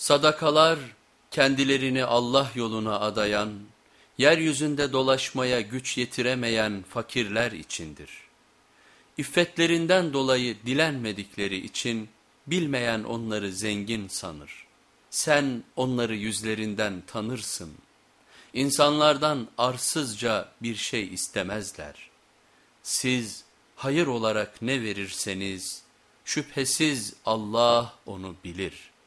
Sadakalar kendilerini Allah yoluna adayan, yeryüzünde dolaşmaya güç yetiremeyen fakirler içindir. İffetlerinden dolayı dilenmedikleri için bilmeyen onları zengin sanır. Sen onları yüzlerinden tanırsın. İnsanlardan arsızca bir şey istemezler. Siz hayır olarak ne verirseniz şüphesiz Allah onu bilir.''